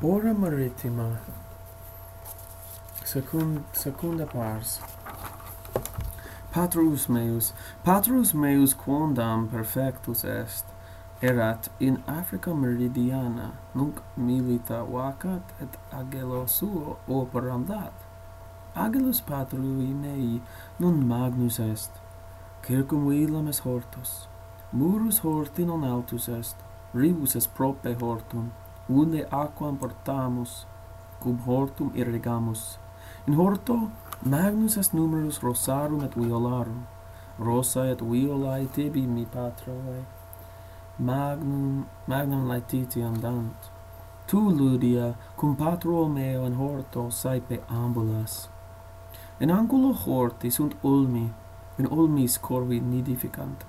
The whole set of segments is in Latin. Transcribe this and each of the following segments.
Ora marittima. Secund secunda pars. Patrus meus Patrus meus quondam perfectus est erat in Africa meridiana nunc milita vacat et agelo suo operam dat. Agelus patrui mei non magnus est. Circum illam est hortus. Murus horti non altus est. Ribus est prope hortum unde aquam portamus, cum hortum irrigamus. In horto magnus est numerus rosarum et violarum, rosa et violae tibi mi patroe, magnum, magnum laetiti andant. Tu, Ludia, cum patro meo in horto saepe ambulas. In angulo horti sunt ulmi, in ulmis corvi nidificant.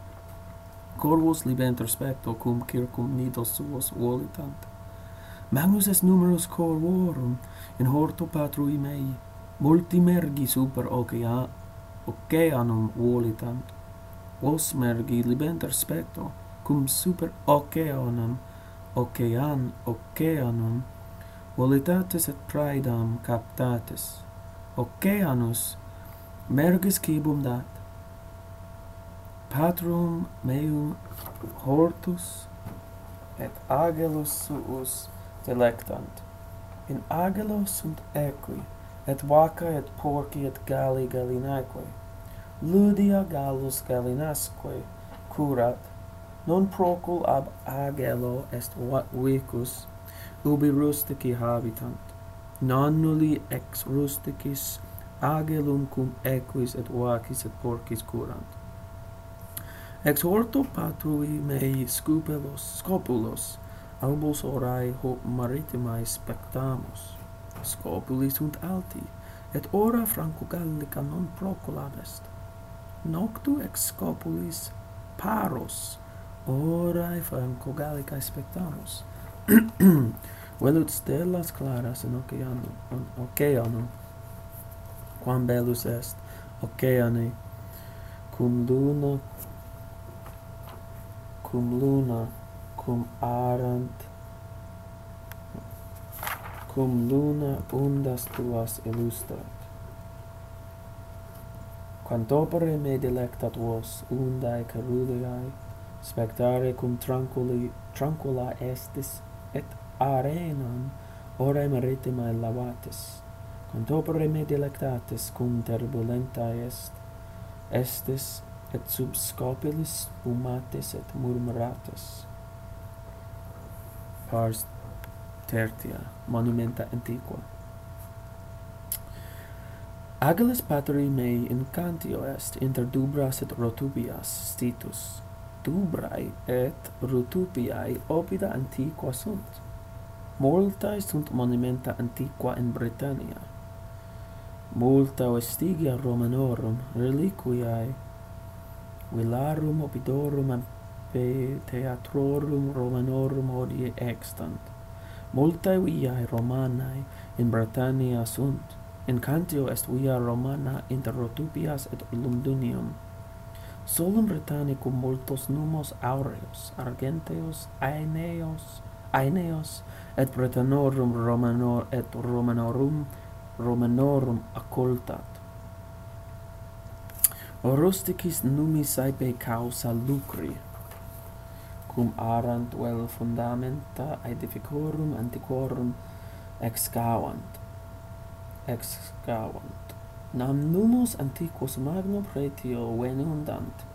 Corvus libenter specto cum circum nidos suos volitant magnus est numerus corvorum in horto patrui mei. Multi mergi super ocea oceanum volitant. Vos mergi libenter specto cum super oceanum ocean oceanum. Volitatis et praedam captatis oceanus mergis cibum dat. Patrum meum hortus et agelus suus delectant. In agelo sunt equi, et vaca et porci et galli gallinaeque. Ludia gallus gallinasque curat, non procul ab agelo est vicus, ubi rustici habitant. Non nulli ex rusticis agelum cum equis et vacis et porcis curant. Ex horto patrui mei scupelos, scopulos, albus orae ho maritimae spectamus scopulis sunt alti et ora franco gallica non proculab est noctu ex scopulis paros orae franco gallicae spectamus velut stellas claras in oceano in oceano quam bellus est oceani cum luna cum luna comparant cum luna undas tuas illustrat. Quantopere me delectat vos undae caruliae spectare cum tranquilli, tranquilla estis, et arenam orem ritmae lavatis. Quantopere me delectatis cum turbulenta est, estis, et sub scopilis spumatis et murmuratis pars tertia monumenta antiqua. Agilis patri mei incantio est inter dubras et rotubias stitus. Dubrae et rotubiae opida antiqua sunt. Multae sunt monumenta antiqua in Britannia multa vestigia romanorum reliquiae villarum opidorum spe theatrorum romanorum hodie extant. Multae viae Romanae in Britannia sunt, in Cantio est via Romana inter Rotubias et Londinium. Solum Britannicum multos numos aureos, argenteos, aeneos, aeneos, et Britannorum Romanor et Romanorum Romanorum accoltat. rusticis numis saepe causa lucri, cum arant vel fundamenta aedificorum antiquorum excavant. Excavant. Nam numus antiquus magno pretio venum dant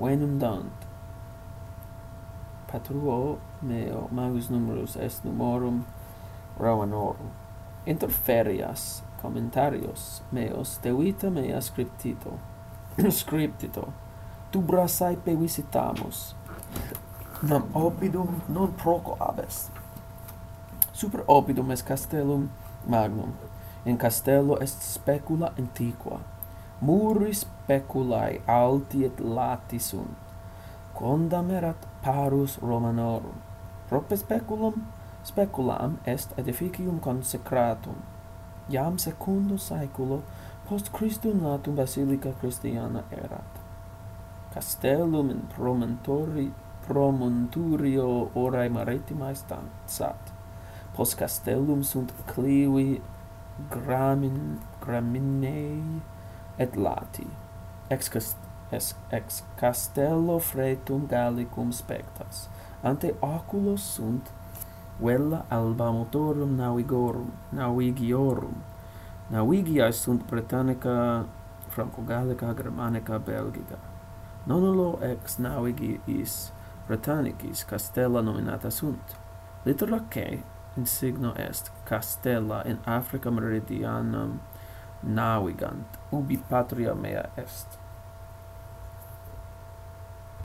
venum dant patruo meo magus numerus est numorum Romanorum. Inter ferias commentarios meos devita mea scriptito. Scriptito. Tu brasae pe visitamus nam opidum non proco abes. Super opidum est castellum magnum. In castello est specula antiqua. Muri speculae alti et lati sunt. Condamerat parus Romanorum. Prope speculum speculam est edificium consecratum. Iam secundo saeculo post Christum natum basilica Christiana erat. Castellum in promontori promonturio orae maritima stansat. Post castellum sunt clivi gramin, graminei et lati. Ex, ex, ex castello fretum gallicum spectas. Ante oculos sunt vella alba motorum navigorum, navigiorum. Navigiae sunt Britannica, Franco-Gallica, Germanica, Belgica. Nonolo ex navigi is, Britannicis castella nominata sunt. Litera C insigno est castella in Africa meridianum navigant, ubi patria mea est.